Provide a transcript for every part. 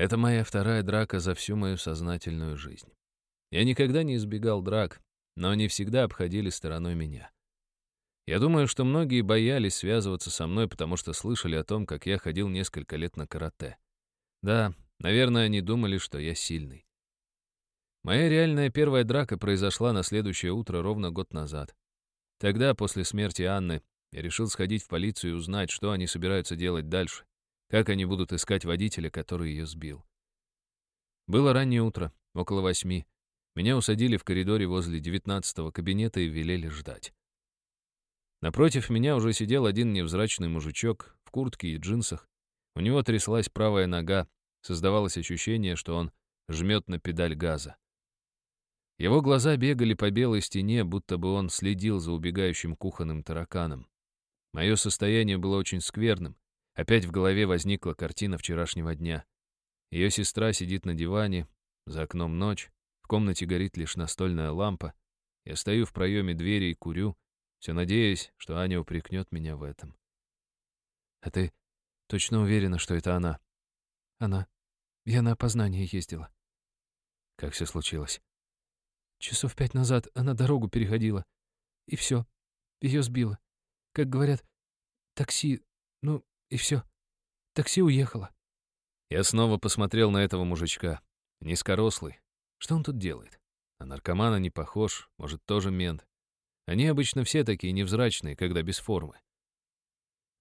Это моя вторая драка за всю мою сознательную жизнь. Я никогда не избегал драк, но они всегда обходили стороной меня. Я думаю, что многие боялись связываться со мной, потому что слышали о том, как я ходил несколько лет на карате. Да, наверное, они думали, что я сильный. Моя реальная первая драка произошла на следующее утро ровно год назад. Тогда, после смерти Анны, я решил сходить в полицию и узнать, что они собираются делать дальше, как они будут искать водителя, который ее сбил. Было раннее утро, около восьми. Меня усадили в коридоре возле девятнадцатого кабинета и велели ждать. Напротив меня уже сидел один невзрачный мужичок в куртке и джинсах. У него тряслась правая нога, создавалось ощущение, что он жмет на педаль газа. Его глаза бегали по белой стене, будто бы он следил за убегающим кухонным тараканом. Мое состояние было очень скверным. Опять в голове возникла картина вчерашнего дня. Ее сестра сидит на диване, за окном ночь, в комнате горит лишь настольная лампа. Я стою в проеме двери и курю, все надеясь, что Аня упрекнет меня в этом. «А ты точно уверена, что это она?» «Она. Я на опознание ездила». «Как все случилось?» «Часов пять назад она дорогу переходила. И все. Ее сбило. Как говорят, такси... Ну, и все. Такси уехало». Я снова посмотрел на этого мужичка. Низкорослый. Что он тут делает? На наркомана не похож, может, тоже мент. Они обычно все такие невзрачные, когда без формы.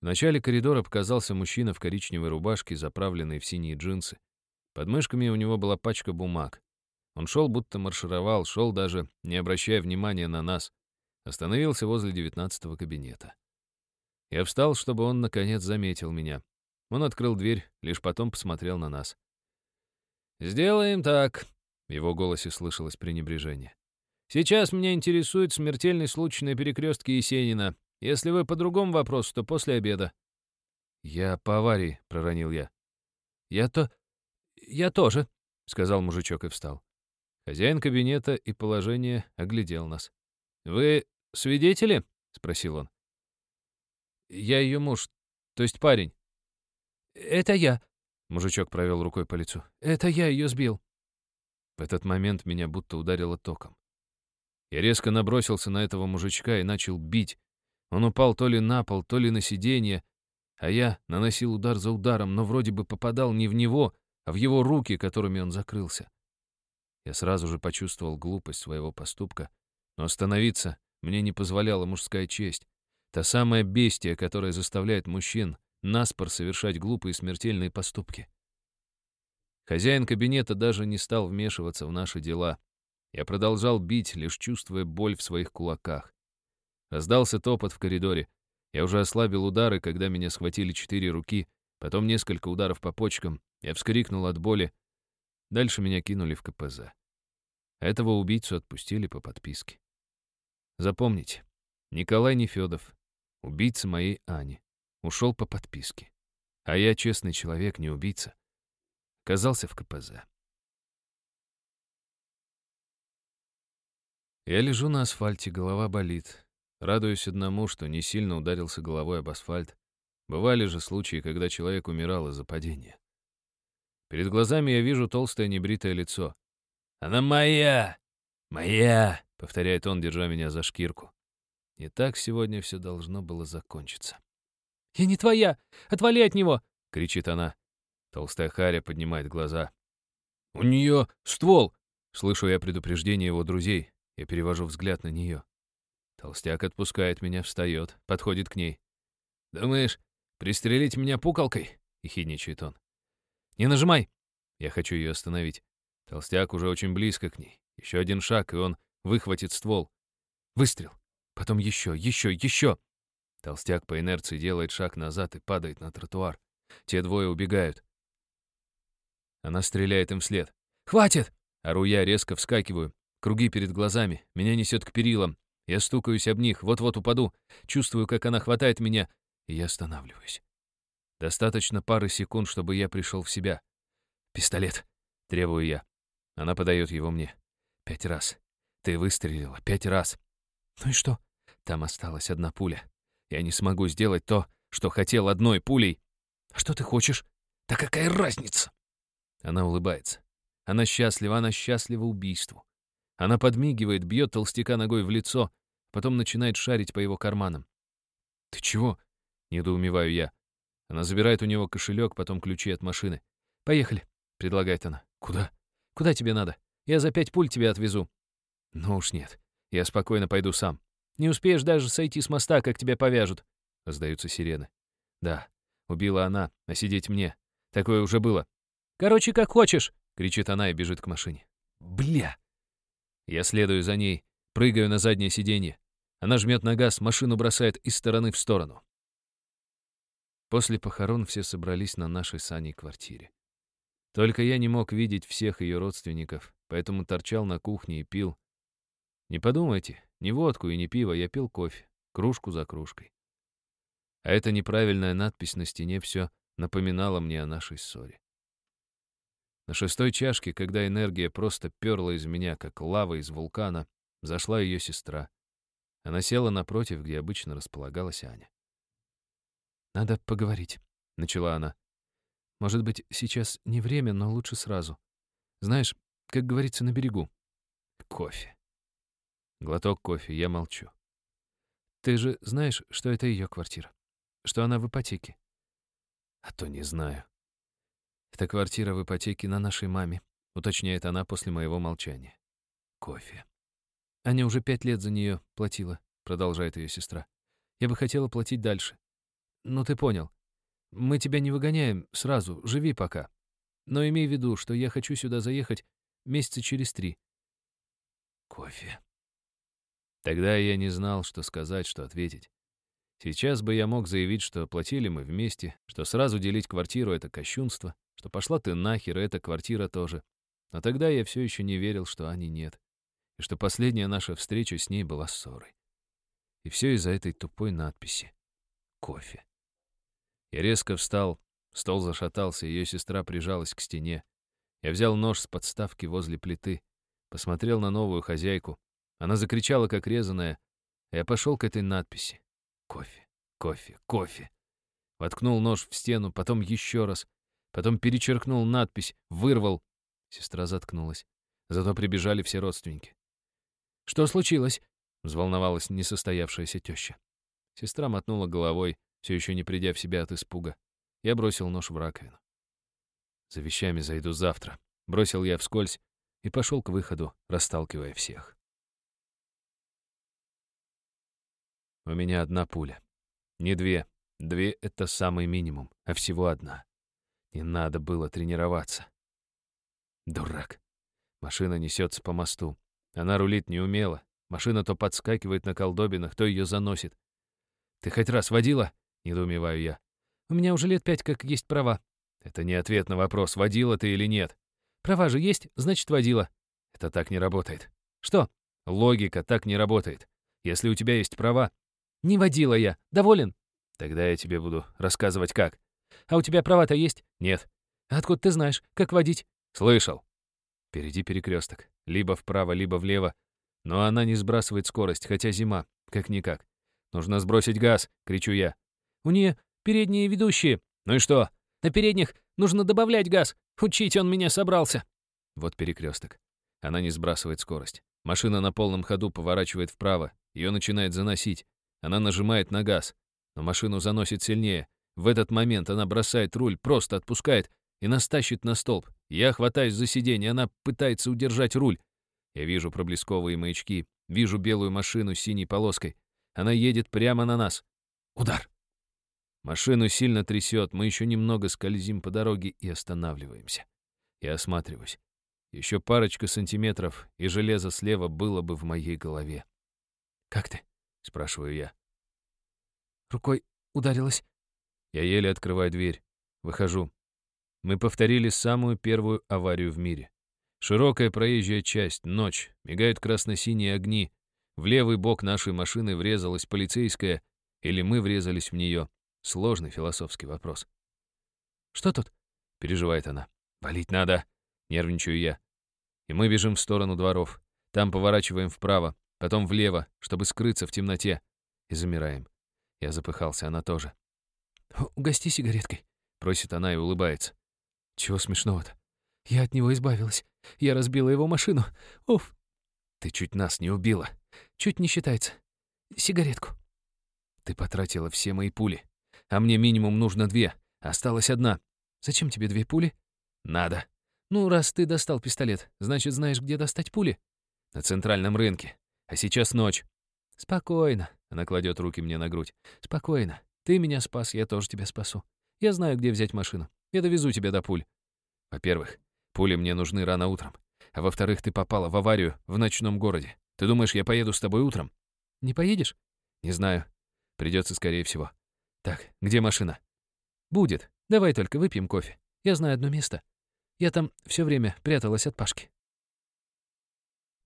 В начале коридора показался мужчина в коричневой рубашке, заправленной в синие джинсы. Под мышками у него была пачка бумаг. Он шел, будто маршировал, шел даже, не обращая внимания на нас. Остановился возле девятнадцатого кабинета. Я встал, чтобы он, наконец, заметил меня. Он открыл дверь, лишь потом посмотрел на нас. «Сделаем так», — в его голосе слышалось пренебрежение. Сейчас меня интересует смертельный случай на перекрестке Есенина. Если вы по другому вопросу, то после обеда». «Я по аварии», — проронил я. «Я то... я тоже», — сказал мужичок и встал. Хозяин кабинета и положение оглядел нас. «Вы свидетели?» — спросил он. «Я ее муж, то есть парень». «Это я», — мужичок провел рукой по лицу. «Это я ее сбил». В этот момент меня будто ударило током. Я резко набросился на этого мужичка и начал бить. Он упал то ли на пол, то ли на сиденье, а я наносил удар за ударом, но вроде бы попадал не в него, а в его руки, которыми он закрылся. Я сразу же почувствовал глупость своего поступка, но остановиться мне не позволяла мужская честь. Та самая бестия, которая заставляет мужчин наспор совершать глупые смертельные поступки. Хозяин кабинета даже не стал вмешиваться в наши дела. Я продолжал бить, лишь чувствуя боль в своих кулаках. Раздался топот в коридоре. Я уже ослабил удары, когда меня схватили четыре руки, потом несколько ударов по почкам. Я вскрикнул от боли. Дальше меня кинули в КПЗ. Этого убийцу отпустили по подписке. Запомните, Николай Нефёдов, убийца моей Ани, ушел по подписке. А я, честный человек, не убийца, оказался в КПЗ. Я лежу на асфальте, голова болит. Радуюсь одному, что не сильно ударился головой об асфальт. Бывали же случаи, когда человек умирал из-за падения. Перед глазами я вижу толстое небритое лицо. «Она моя! Моя!» — повторяет он, держа меня за шкирку. И так сегодня все должно было закончиться. «Я не твоя! Отвали от него!» — кричит она. Толстая Харя поднимает глаза. «У нее ствол!» — слышу я предупреждение его друзей. Я перевожу взгляд на нее. Толстяк отпускает меня, встает, подходит к ней. «Думаешь, пристрелить меня пукалкой?» — ехидничает он. «Не нажимай!» Я хочу ее остановить. Толстяк уже очень близко к ней. Еще один шаг, и он выхватит ствол. Выстрел. Потом еще, еще, еще. Толстяк по инерции делает шаг назад и падает на тротуар. Те двое убегают. Она стреляет им вслед. «Хватит!» Ору я, резко вскакиваю. Круги перед глазами, меня несет к перилам. Я стукаюсь об них, вот-вот упаду. Чувствую, как она хватает меня, и я останавливаюсь. Достаточно пары секунд, чтобы я пришел в себя. «Пистолет!» — требую я. Она подает его мне. «Пять раз. Ты выстрелила пять раз». «Ну и что?» Там осталась одна пуля. Я не смогу сделать то, что хотел одной пулей. «А что ты хочешь?» «Да какая разница?» Она улыбается. Она счастлива, она счастлива убийству. Она подмигивает, бьет толстяка ногой в лицо, потом начинает шарить по его карманам. «Ты чего?» — недоумеваю я. Она забирает у него кошелек, потом ключи от машины. «Поехали», — предлагает она. «Куда?» «Куда тебе надо? Я за пять пуль тебя отвезу». «Ну уж нет. Я спокойно пойду сам. Не успеешь даже сойти с моста, как тебя повяжут». Раздаются сирены. «Да, убила она, а сидеть мне. Такое уже было». «Короче, как хочешь», — кричит она и бежит к машине. «Бля!» Я следую за ней, прыгаю на заднее сиденье. Она жмет на газ, машину бросает из стороны в сторону. После похорон все собрались на нашей с Аней квартире. Только я не мог видеть всех ее родственников, поэтому торчал на кухне и пил. Не подумайте, не водку и не пиво, я пил кофе, кружку за кружкой. А эта неправильная надпись на стене все напоминала мне о нашей ссоре. На шестой чашке, когда энергия просто перла из меня, как лава из вулкана, зашла ее сестра. Она села напротив, где обычно располагалась Аня. «Надо поговорить», — начала она. «Может быть, сейчас не время, но лучше сразу. Знаешь, как говорится на берегу. Кофе. Глоток кофе, я молчу. Ты же знаешь, что это ее квартира? Что она в ипотеке? А то не знаю. Это квартира в ипотеке на нашей маме, уточняет она после моего молчания. Кофе. Аня уже пять лет за нее платила, продолжает ее сестра. Я бы хотела платить дальше. Ну, ты понял. Мы тебя не выгоняем сразу, живи пока. Но имей в виду, что я хочу сюда заехать месяца через три. Кофе. Тогда я не знал, что сказать, что ответить. Сейчас бы я мог заявить, что платили мы вместе, что сразу делить квартиру — это кощунство, что пошла ты нахер, и эта квартира тоже. Но тогда я все еще не верил, что Ани нет, и что последняя наша встреча с ней была ссорой. И все из-за этой тупой надписи. Кофе. Я резко встал, стол зашатался, ее сестра прижалась к стене. Я взял нож с подставки возле плиты, посмотрел на новую хозяйку. Она закричала, как резаная. Я пошел к этой надписи. Кофе, кофе, кофе. Воткнул нож в стену, потом еще раз. Потом перечеркнул надпись, вырвал. Сестра заткнулась. Зато прибежали все родственники. «Что случилось?» — взволновалась несостоявшаяся теща. Сестра мотнула головой, все еще не придя в себя от испуга. Я бросил нож в раковину. «За вещами зайду завтра», — бросил я вскользь и пошел к выходу, расталкивая всех. У меня одна пуля. Не две. Две — это самый минимум, а всего одна. Не надо было тренироваться. Дурак. Машина несется по мосту. Она рулит неумело. Машина то подскакивает на колдобинах, то ее заносит. «Ты хоть раз водила?» — недоумеваю я. «У меня уже лет пять как есть права». «Это не ответ на вопрос, водила ты или нет». «Права же есть, значит, водила». «Это так не работает». «Что?» «Логика так не работает. Если у тебя есть права...» «Не водила я. Доволен?» «Тогда я тебе буду рассказывать, как». «А у тебя права-то есть?» «Нет». «Откуда ты знаешь, как водить?» «Слышал». Впереди перекресток. Либо вправо, либо влево. Но она не сбрасывает скорость, хотя зима. Как-никак. «Нужно сбросить газ!» — кричу я. «У нее передние ведущие». «Ну и что?» «На передних нужно добавлять газ. Учить он меня собрался». Вот перекресток. Она не сбрасывает скорость. Машина на полном ходу поворачивает вправо. Ее начинает заносить. Она нажимает на газ. Но машину заносит сильнее. В этот момент она бросает руль, просто отпускает и нас на столб. Я хватаюсь за сиденье, она пытается удержать руль. Я вижу проблесковые маячки, вижу белую машину с синей полоской. Она едет прямо на нас. Удар. Машину сильно трясет, мы еще немного скользим по дороге и останавливаемся. Я осматриваюсь. Еще парочка сантиметров, и железо слева было бы в моей голове. «Как ты?» — спрашиваю я. «Рукой ударилась». Я еле открываю дверь. Выхожу. Мы повторили самую первую аварию в мире. Широкая проезжая часть, ночь, мигают красно-синие огни. В левый бок нашей машины врезалась полицейская, или мы врезались в нее. Сложный философский вопрос. «Что тут?» — переживает она. «Валить надо!» — нервничаю я. И мы бежим в сторону дворов. Там поворачиваем вправо, потом влево, чтобы скрыться в темноте. И замираем. Я запыхался, она тоже. «Угости сигареткой», — просит она и улыбается. «Чего смешного-то? Я от него избавилась. Я разбила его машину. Уф, Ты чуть нас не убила. чуть не считается. Сигаретку. Ты потратила все мои пули. А мне минимум нужно две. Осталась одна. Зачем тебе две пули? Надо. Ну, раз ты достал пистолет, значит, знаешь, где достать пули? На центральном рынке. А сейчас ночь. Спокойно. Она кладет руки мне на грудь. Спокойно. Ты меня спас, я тоже тебя спасу. Я знаю, где взять машину. Я довезу тебя до пуль. Во-первых, пули мне нужны рано утром. А во-вторых, ты попала в аварию в ночном городе. Ты думаешь, я поеду с тобой утром? Не поедешь? Не знаю. Придется, скорее всего. Так, где машина? Будет. Давай только выпьем кофе. Я знаю одно место. Я там все время пряталась от Пашки.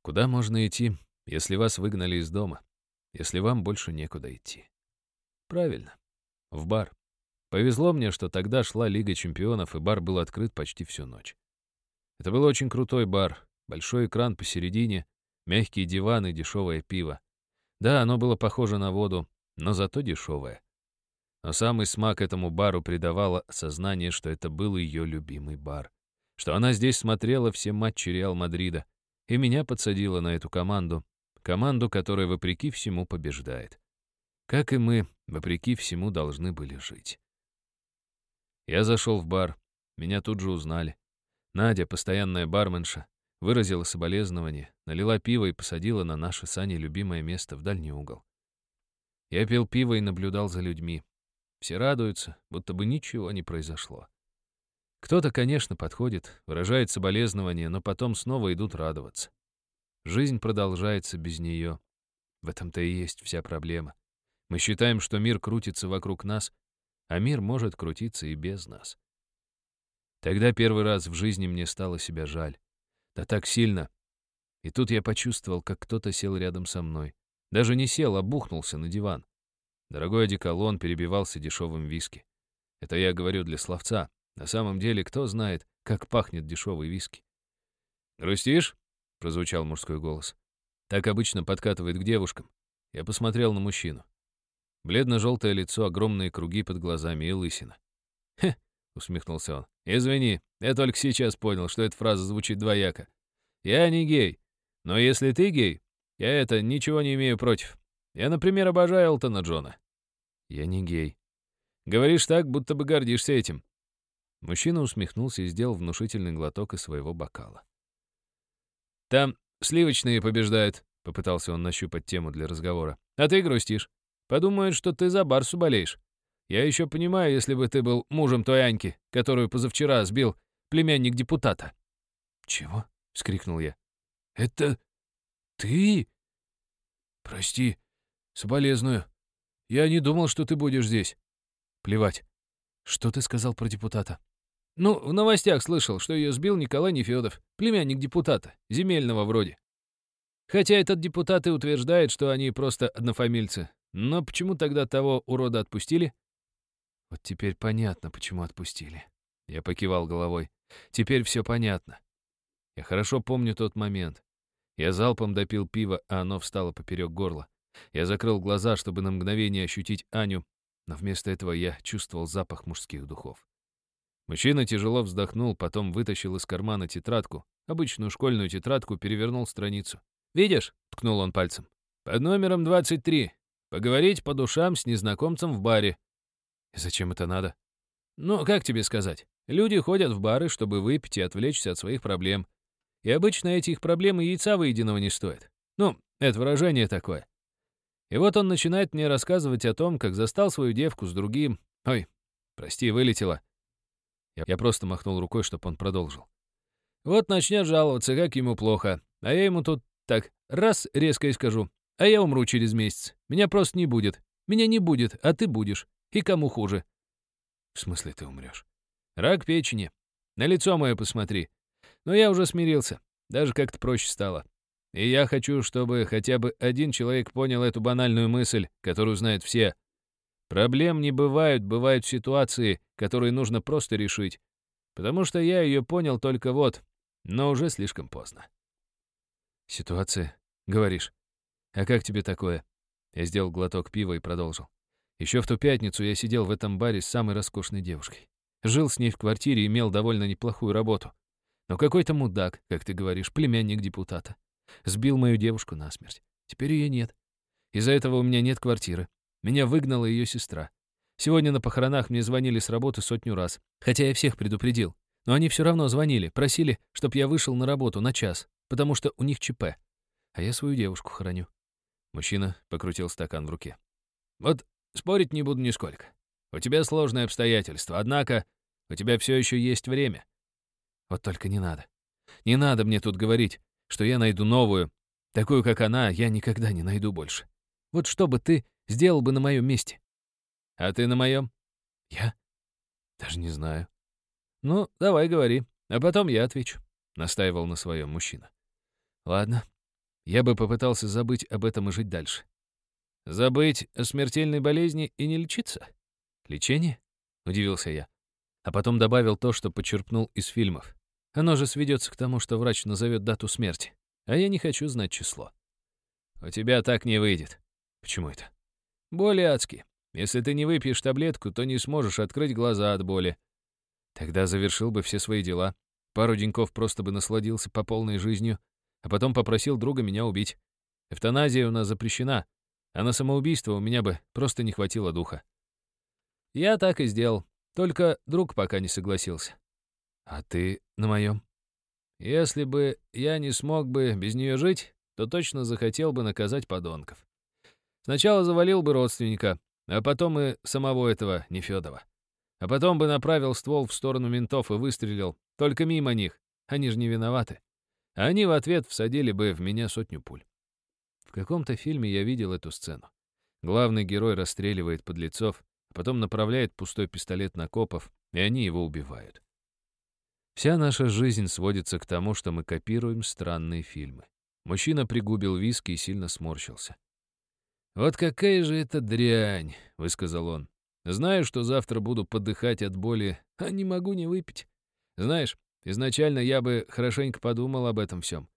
Куда можно идти, если вас выгнали из дома? Если вам больше некуда идти? Правильно. В бар. Повезло мне, что тогда шла Лига чемпионов, и бар был открыт почти всю ночь. Это был очень крутой бар. Большой экран посередине, мягкие диваны, дешевое пиво. Да, оно было похоже на воду, но зато дешевое. Но самый смак этому бару придавало сознание, что это был ее любимый бар. Что она здесь смотрела все матчи Реал Мадрида. И меня подсадила на эту команду. Команду, которая, вопреки всему, побеждает. Как и мы, вопреки всему, должны были жить. Я зашел в бар. Меня тут же узнали. Надя, постоянная барменша, выразила соболезнование, налила пиво и посадила на наше с Аней любимое место в дальний угол. Я пил пиво и наблюдал за людьми. Все радуются, будто бы ничего не произошло. Кто-то, конечно, подходит, выражает соболезнования, но потом снова идут радоваться. Жизнь продолжается без нее. В этом-то и есть вся проблема. Мы считаем, что мир крутится вокруг нас, а мир может крутиться и без нас. Тогда первый раз в жизни мне стало себя жаль. Да так сильно. И тут я почувствовал, как кто-то сел рядом со мной. Даже не сел, а бухнулся на диван. Дорогой одеколон перебивался дешевым виски. Это я говорю для словца. На самом деле, кто знает, как пахнет дешевый виски. «Грустишь?» — прозвучал мужской голос. Так обычно подкатывает к девушкам. Я посмотрел на мужчину. Бледно-желтое лицо, огромные круги под глазами и лысина. «Хе!» — усмехнулся он. «Извини, я только сейчас понял, что эта фраза звучит двояко. Я не гей. Но если ты гей, я это ничего не имею против. Я, например, обожаю Элтона Джона». «Я не гей». «Говоришь так, будто бы гордишься этим». Мужчина усмехнулся и сделал внушительный глоток из своего бокала. «Там сливочные побеждают», — попытался он нащупать тему для разговора. «А ты грустишь. Подумают, что ты за Барсу болеешь. Я еще понимаю, если бы ты был мужем той Аньки, которую позавчера сбил племянник депутата». «Чего?» — вскрикнул я. «Это ты? Прости, соболезную. Я не думал, что ты будешь здесь. Плевать. Что ты сказал про депутата?» «Ну, в новостях слышал, что ее сбил Николай Нефедов, племянник депутата, земельного вроде. Хотя этот депутат и утверждает, что они просто однофамильцы. Но почему тогда того урода отпустили?» «Вот теперь понятно, почему отпустили». Я покивал головой. «Теперь все понятно. Я хорошо помню тот момент. Я залпом допил пиво, а оно встало поперек горла. Я закрыл глаза, чтобы на мгновение ощутить Аню, но вместо этого я чувствовал запах мужских духов. Мужчина тяжело вздохнул, потом вытащил из кармана тетрадку, обычную школьную тетрадку, перевернул страницу. «Видишь?» — ткнул он пальцем. «Под номером 23. Поговорить по душам с незнакомцем в баре». «И зачем это надо?» «Ну, как тебе сказать? Люди ходят в бары, чтобы выпить и отвлечься от своих проблем. И обычно эти их проблемы яйца выеденного не стоят. Ну, это выражение такое. И вот он начинает мне рассказывать о том, как застал свою девку с другим. Ой, прости, вылетела. Я, просто махнул рукой, чтобы он продолжил. Вот начнет жаловаться, как ему плохо. А я ему тут так раз резко и скажу. А я умру через месяц. Меня просто не будет. Меня не будет, а ты будешь. И кому хуже? В смысле ты умрешь? Рак печени. На лицо мое посмотри. Но я уже смирился. Даже как-то проще стало. И я хочу, чтобы хотя бы один человек понял эту банальную мысль, которую знают все. Проблем не бывают, бывают ситуации, которые нужно просто решить. Потому что я ее понял только вот, но уже слишком поздно. Ситуация, говоришь. А как тебе такое? Я сделал глоток пива и продолжил. Еще в ту пятницу я сидел в этом баре с самой роскошной девушкой. Жил с ней в квартире и имел довольно неплохую работу. Но какой-то мудак, как ты говоришь, племянник депутата. Сбил мою девушку насмерть. Теперь ее нет. Из-за этого у меня нет квартиры. Меня выгнала ее сестра. Сегодня на похоронах мне звонили с работы сотню раз, хотя я всех предупредил. Но они все равно звонили, просили, чтоб я вышел на работу на час, потому что у них ЧП. А я свою девушку храню. Мужчина покрутил стакан в руке. Вот спорить не буду нисколько. У тебя сложные обстоятельства, однако у тебя все еще есть время. Вот только не надо. Не надо мне тут говорить, что я найду новую. Такую, как она, я никогда не найду больше. Вот что бы ты сделал бы на моем месте? А ты на моем? Я? Даже не знаю. Ну, давай говори, а потом я отвечу. Настаивал на своем мужчина. Ладно. Я бы попытался забыть об этом и жить дальше. Забыть о смертельной болезни и не лечиться? Лечение? Удивился я. А потом добавил то, что почерпнул из фильмов. Оно же сведется к тому, что врач назовет дату смерти. А я не хочу знать число. У тебя так не выйдет. Почему это? Боли адски. Если ты не выпьешь таблетку, то не сможешь открыть глаза от боли. Тогда завершил бы все свои дела. Пару деньков просто бы насладился по полной жизнью, а потом попросил друга меня убить. Эвтаназия у нас запрещена, а на самоубийство у меня бы просто не хватило духа. Я так и сделал, только друг пока не согласился. А ты на моем? Если бы я не смог бы без нее жить, то точно захотел бы наказать подонков. Сначала завалил бы родственника, а потом и самого этого Нефёдова. А потом бы направил ствол в сторону ментов и выстрелил, только мимо них, они же не виноваты. А они в ответ всадили бы в меня сотню пуль. В каком-то фильме я видел эту сцену. Главный герой расстреливает подлецов, а потом направляет пустой пистолет на копов, и они его убивают. Вся наша жизнь сводится к тому, что мы копируем странные фильмы. Мужчина пригубил виски и сильно сморщился. «Вот какая же это дрянь», — высказал он. «Знаю, что завтра буду подыхать от боли, а не могу не выпить. Знаешь, изначально я бы хорошенько подумал об этом всем.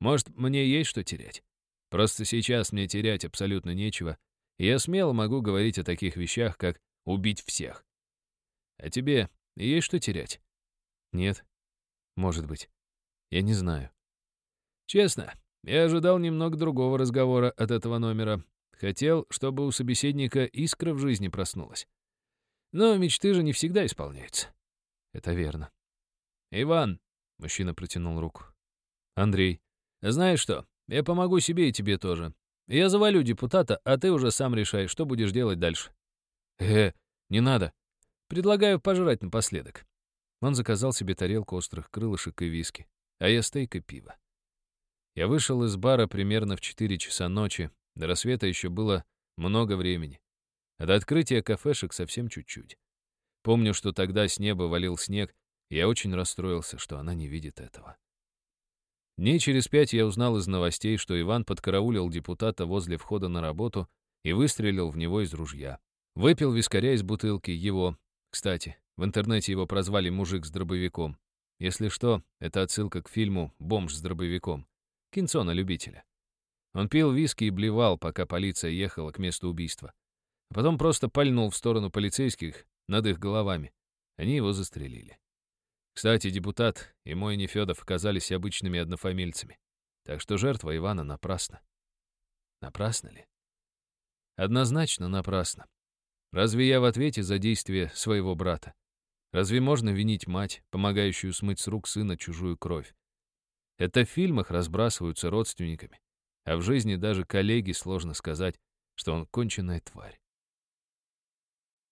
Может, мне есть что терять? Просто сейчас мне терять абсолютно нечего, я смело могу говорить о таких вещах, как убить всех. А тебе есть что терять?» «Нет. Может быть. Я не знаю». «Честно, я ожидал немного другого разговора от этого номера, Хотел, чтобы у собеседника искра в жизни проснулась. Но мечты же не всегда исполняются. Это верно. Иван, мужчина протянул руку. Андрей, знаешь что, я помогу себе и тебе тоже. Я завалю депутата, а ты уже сам решай, что будешь делать дальше. Э, не надо. Предлагаю пожрать напоследок. Он заказал себе тарелку острых крылышек и виски, а я стейк и пиво. Я вышел из бара примерно в 4 часа ночи, до рассвета еще было много времени. До открытия кафешек совсем чуть-чуть. Помню, что тогда с неба валил снег, и я очень расстроился, что она не видит этого. Дней через пять я узнал из новостей, что Иван подкараулил депутата возле входа на работу и выстрелил в него из ружья. Выпил вискаря из бутылки его. Кстати, в интернете его прозвали «мужик с дробовиком». Если что, это отсылка к фильму «Бомж с дробовиком». Кинцо на любителя. Он пил виски и блевал, пока полиция ехала к месту убийства. А потом просто пальнул в сторону полицейских над их головами. Они его застрелили. Кстати, депутат и мой Нефёдов оказались обычными однофамильцами. Так что жертва Ивана напрасна. Напрасно ли? Однозначно напрасно. Разве я в ответе за действия своего брата? Разве можно винить мать, помогающую смыть с рук сына чужую кровь? Это в фильмах разбрасываются родственниками. А в жизни даже коллеге сложно сказать, что он конченая тварь.